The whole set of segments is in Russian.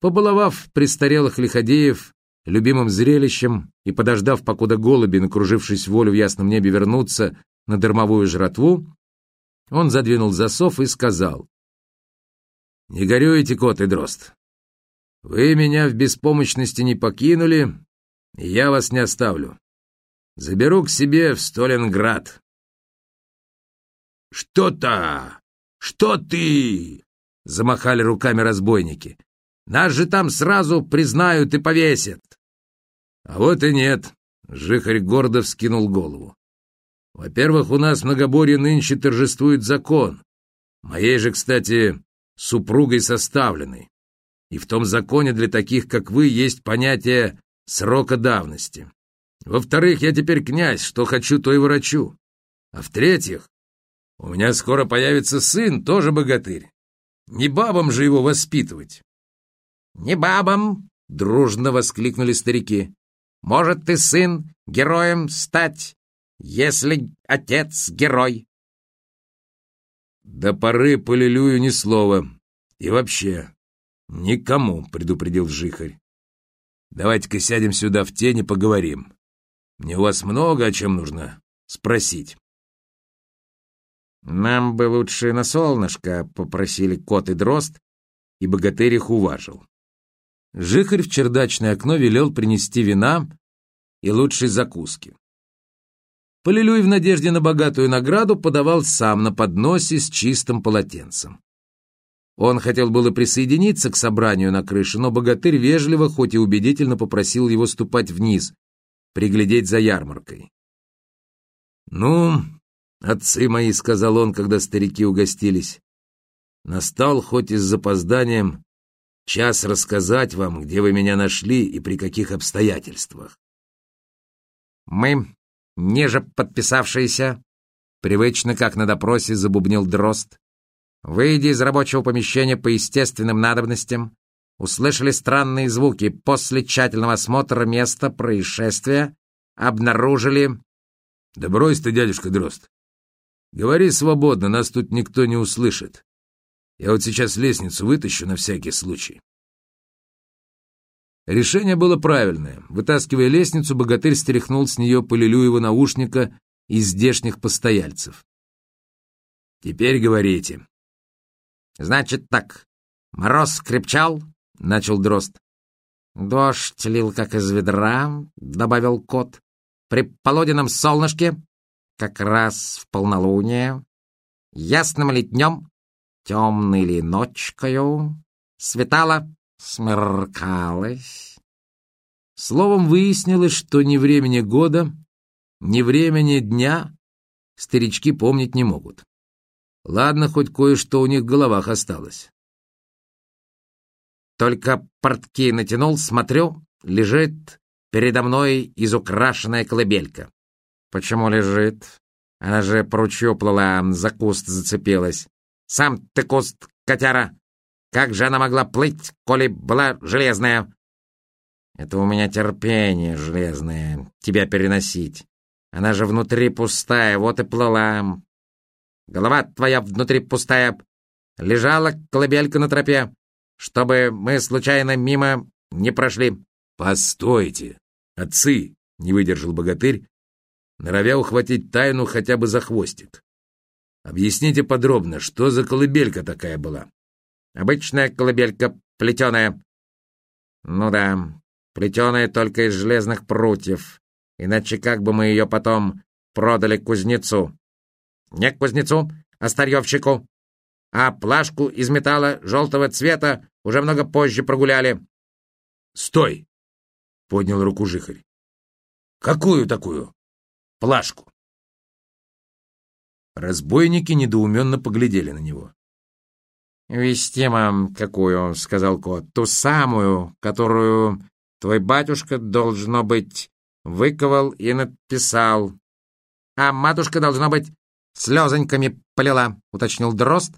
Побаловав престарелых лиходеев любимым зрелищем и подождав, покуда голуби, накружившись волю в ясном небе, вернутся на дармовую жратву, он задвинул засов и сказал, «Не горюйте, кот и дрозд. Вы меня в беспомощности не покинули, и я вас не оставлю. Заберу к себе в Сталинград». «Что-то! Что ты?» — замахали руками разбойники. «Нас же там сразу признают и повесят!» «А вот и нет!» — Жихарь гордо вскинул голову. «Во-первых, у нас в многоборье нынче торжествует закон. Моей же, кстати, супругой составленный. И в том законе для таких, как вы, есть понятие срока давности. Во-вторых, я теперь князь, что хочу, то и врачу. А в-третьих, у меня скоро появится сын, тоже богатырь. Не бабам же его воспитывать. «Не бабам!» — дружно воскликнули старики. «Может, ты, сын, героем стать, если отец герой?» «До поры по Лилюю ни слова. И вообще, никому», — предупредил Жихарь. «Давайте-ка сядем сюда в тени, поговорим. Мне у вас много о чем нужно спросить». «Нам бы лучше на солнышко», — попросили кот и дрозд, и богатырь их уважил. Жихарь в чердачное окно велел принести вина и лучшей закуски. Полилюй в надежде на богатую награду подавал сам на подносе с чистым полотенцем. Он хотел было присоединиться к собранию на крыше, но богатырь вежливо, хоть и убедительно попросил его ступать вниз, приглядеть за ярмаркой. «Ну, отцы мои», — сказал он, когда старики угостились, — «настал, хоть и с запозданием, час рассказать вам, где вы меня нашли и при каких обстоятельствах». «Мы ниже подписавшиеся, привычно, как на допросе, забубнил Дрозд, выйдя из рабочего помещения по естественным надобностям, услышали странные звуки. После тщательного осмотра места происшествия обнаружили... — Да брось ты, дядюшка Дрозд. Говори свободно, нас тут никто не услышит. Я вот сейчас лестницу вытащу на всякий случай. Решение было правильное. Вытаскивая лестницу, богатырь стряхнул с нее Полилюева наушника из здешних постояльцев. «Теперь говорите». «Значит так, мороз крепчал?» — начал Дрозд. «Дождь лил, как из ведра», — добавил кот. «При полуденном солнышке, как раз в полнолуние, ясным ли днем, темной ли ночкою, светало смеркалось. Словом, выяснилось, что ни времени года, ни времени дня старички помнить не могут. Ладно, хоть кое-что у них в головах осталось. Только портки натянул, смотрю, лежит передо мной изукрашенная колыбелька. Почему лежит? Она же по ручью плыла, за куст зацепилась. Сам ты куст, котяра! Как же она могла плыть, коли была железная? Это у меня терпение железное, тебя переносить. Она же внутри пустая, вот и плыла. Голова твоя внутри пустая. Лежала колыбелька на тропе, чтобы мы случайно мимо не прошли. Постойте, отцы, не выдержал богатырь, норовя ухватить тайну хотя бы за хвостик. Объясните подробно, что за колыбелька такая была? Обычная колыбелька, плетеная. Ну да, плетеная только из железных прутьев. Иначе как бы мы ее потом продали кузнецу? Не кузнецу, а старьевщику. А плашку из металла желтого цвета уже много позже прогуляли. «Стой!» — поднял руку жихарь. «Какую такую плашку?» Разбойники недоуменно поглядели на него. «Вестима какую?» — сказал кот. «Ту самую, которую твой батюшка, должно быть, выковал и написал. А матушка, должно быть, слезоньками полила», — уточнил дрозд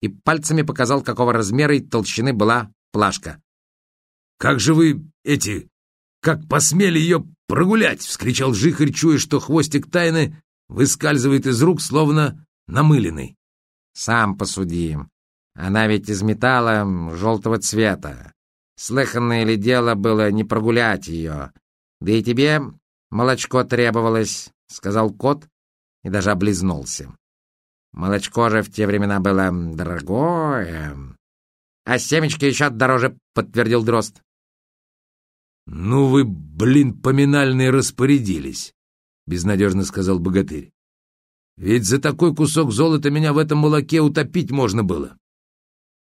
и пальцами показал, какого размера и толщины была плашка. «Как же вы, эти, как посмели ее прогулять!» — вскричал жихарь, чуя, что хвостик тайны выскальзывает из рук, словно намыленный. «Сам посуди. Она ведь из металла желтого цвета. Слыханное ли дело было не прогулять ее? Да и тебе молочко требовалось, — сказал кот и даже облизнулся. Молочко же в те времена было дорогое. А семечки еще дороже, — подтвердил Дрозд. «Ну вы, блин, поминальные распорядились», — безнадежно сказал богатырь. «Ведь за такой кусок золота меня в этом молоке утопить можно было».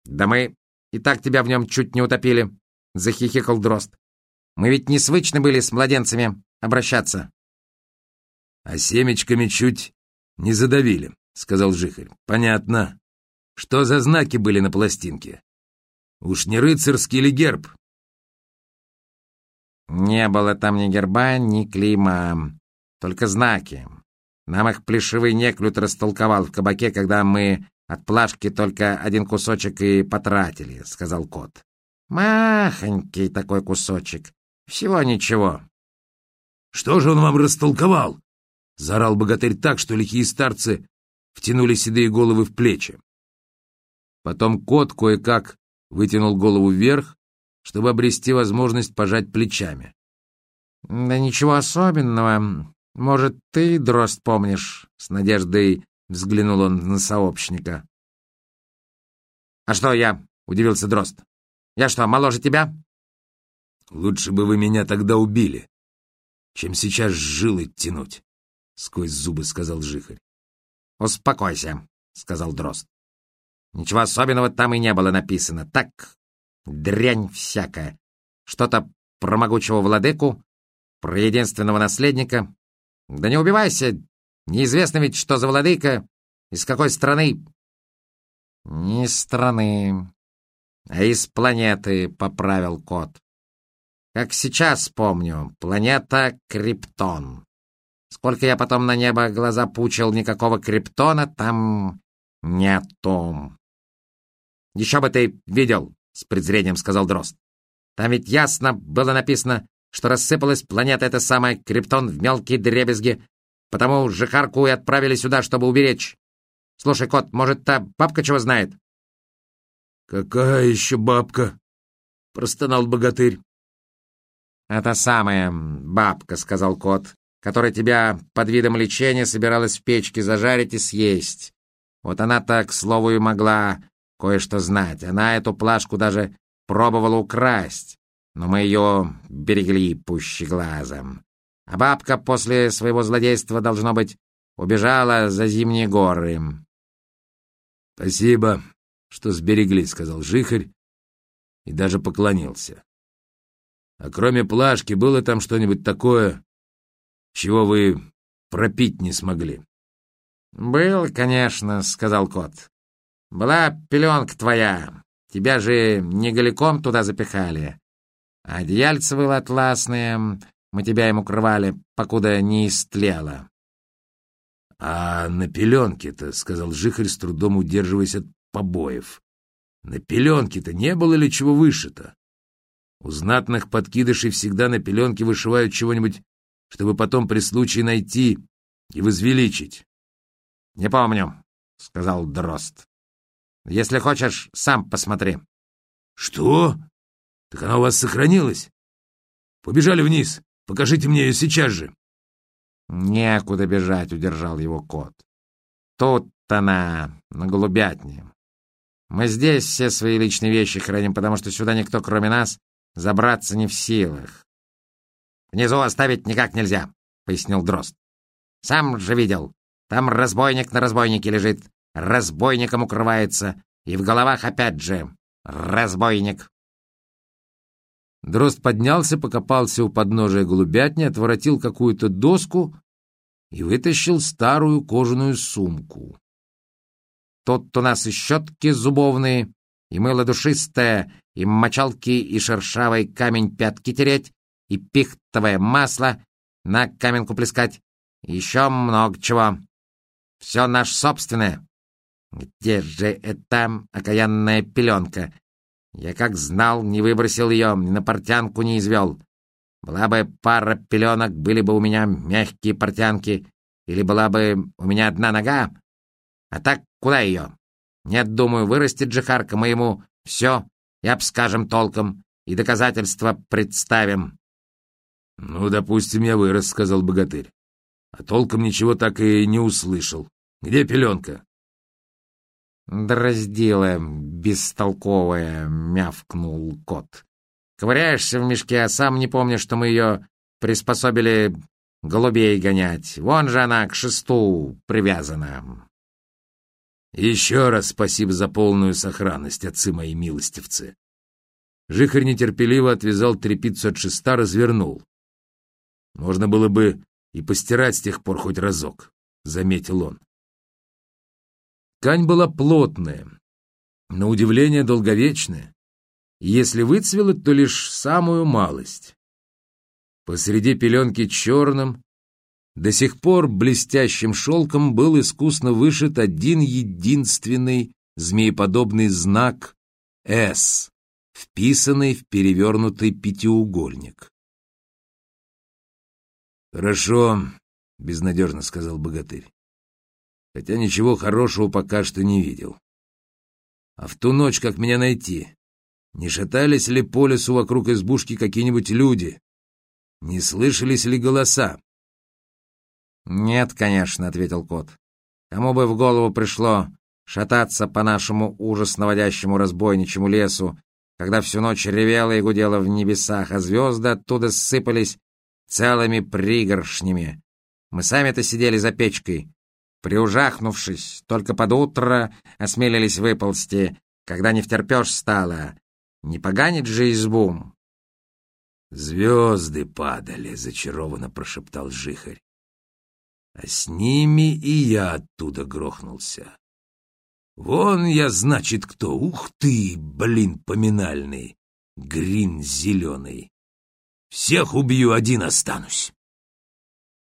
«Да мы и так тебя в нем чуть не утопили», — захихикал Дрозд. «Мы ведь не свычны были с младенцами обращаться». «А семечками чуть не задавили», — сказал Жихарь. «Понятно. Что за знаки были на пластинке? Уж не рыцарский ли герб?» «Не было там ни герба, ни клейма, только знаки. Нам их плешивый неклюд растолковал в кабаке, когда мы от плашки только один кусочек и потратили», — сказал кот. «Махонький такой кусочек. Всего ничего». «Что же он вам растолковал?» — заорал богатырь так, что лихие старцы втянули седые головы в плечи. Потом кот кое-как вытянул голову вверх, чтобы обрести возможность пожать плечами. «Да ничего особенного. Может, ты, Дрозд, помнишь?» — с надеждой взглянул он на сообщника. «А что я?» — удивился Дрозд. «Я что, моложе тебя?» «Лучше бы вы меня тогда убили, чем сейчас жилы тянуть», — сквозь зубы сказал Жихарь. «Успокойся», — сказал Дрозд. «Ничего особенного там и не было написано. Так, дрянь всякая. Что-то про могучего владыку, про единственного наследника. Да не убивайся, неизвестно ведь, что за владыка, из какой страны. Не страны, а из планеты, поправил кот. Как сейчас помню, планета Криптон. Сколько я потом на небо глаза пучил, никакого Криптона там нету. Еще бы ты видел, — с презрением сказал Дрозд. «Там ведь ясно было написано, что рассыпалась планета эта самая Криптон в мелкие дребезги, потому жихарку и отправили сюда, чтобы уберечь. Слушай, кот, может, та бабка чего знает?» «Какая еще бабка?» — простонал богатырь. «Это самая бабка», — сказал кот, «которая тебя под видом лечения собиралась в печке зажарить и съесть. Вот она так, к слову, и могла кое-что знать. Она эту плашку даже пробовала украсть, но мы ее берегли пуще глазом. А бабка после своего злодейства, должно быть, убежала за зимние горы. — Спасибо, что сберегли, — сказал Жихарь и даже поклонился. — А кроме плашки было там что-нибудь такое, чего вы пропить не смогли? — Был, конечно, — сказал кот. Была пеленка твоя. Тебя же не голиком туда запихали. Одеяльце было атласное, мы тебя им укрывали, покуда не истлело. — А на пеленке-то, — сказал Жихарь, с трудом удерживаясь от побоев, — на пеленке-то не было ли чего вышито? У знатных подкидышей всегда на пеленке вышивают чего-нибудь, чтобы потом при случае найти и возвеличить. — Не помню, — сказал Дрозд. Если хочешь, сам посмотри». «Что? Так она у вас сохранилась? Побежали вниз. Покажите мне ее сейчас же». «Некуда бежать», — удержал его кот. «Тут она, на голубятне. Мы здесь все свои личные вещи храним, потому что сюда никто, кроме нас, забраться не в силах. Внизу оставить никак нельзя», — пояснил Дрозд. «Сам же видел. Там разбойник на разбойнике лежит разбойником укрывается, и в головах опять же разбойник. Дрозд поднялся, покопался у подножия голубятни, отворотил какую-то доску и вытащил старую кожаную сумку. Тут у нас и щетки зубовные, и мыло душистое, и мочалки, и шершавый камень пятки тереть, и пихтовое масло на каменку плескать, и еще много чего. Все наше собственное. Где же эта окаянная пеленка? Я как знал, не выбросил ее, ни на портянку не извел. Была бы пара пеленок, были бы у меня мягкие портянки, или была бы у меня одна нога. А так куда ее? Нет, думаю, вырастет жихарка моему все и обскажем толком. и доказательства представим». «Ну, допустим, я вырос», — сказал богатырь. «А толком ничего так и не услышал. Где пеленка?» «Драздила бестолковая», — мявкнул кот. «Ковыряешься в мешке, а сам не помнишь, что мы ее приспособили голубей гонять. Вон же она к шесту привязана». «Еще раз спасибо за полную сохранность, отцы мои милостивцы». Жихарь нетерпеливо отвязал тряпицу от шеста, развернул. «Можно было бы и постирать с тех пор хоть разок», — заметил он. Ткань была плотная, на удивление долговечная. Если выцвела, то лишь самую малость. Посреди пеленки черным, до сих пор блестящим шелком был искусно вышит один единственный змееподобный знак «С», вписанный в перевернутый пятиугольник. «Хорошо», — безнадежно сказал богатырь хотя ничего хорошего пока что не видел. А в ту ночь как меня найти? Не шатались ли по лесу вокруг избушки какие-нибудь люди? Не слышались ли голоса? «Нет, конечно», — ответил кот. «Кому бы в голову пришло шататься по нашему ужас наводящему разбойничьему лесу, когда всю ночь ревело и гудело в небесах, а звезды оттуда ссыпались целыми пригоршнями. Мы сами-то сидели за печкой, Приужахнувшись, только под утро осмелились выползти, когда не втерпешь стало. Не поганит же избу. «Звезды падали», — зачарованно прошептал Жихарь. «А с ними и я оттуда грохнулся. Вон я, значит, кто. Ух ты, блин, поминальный. Грин зеленый. Всех убью, один останусь».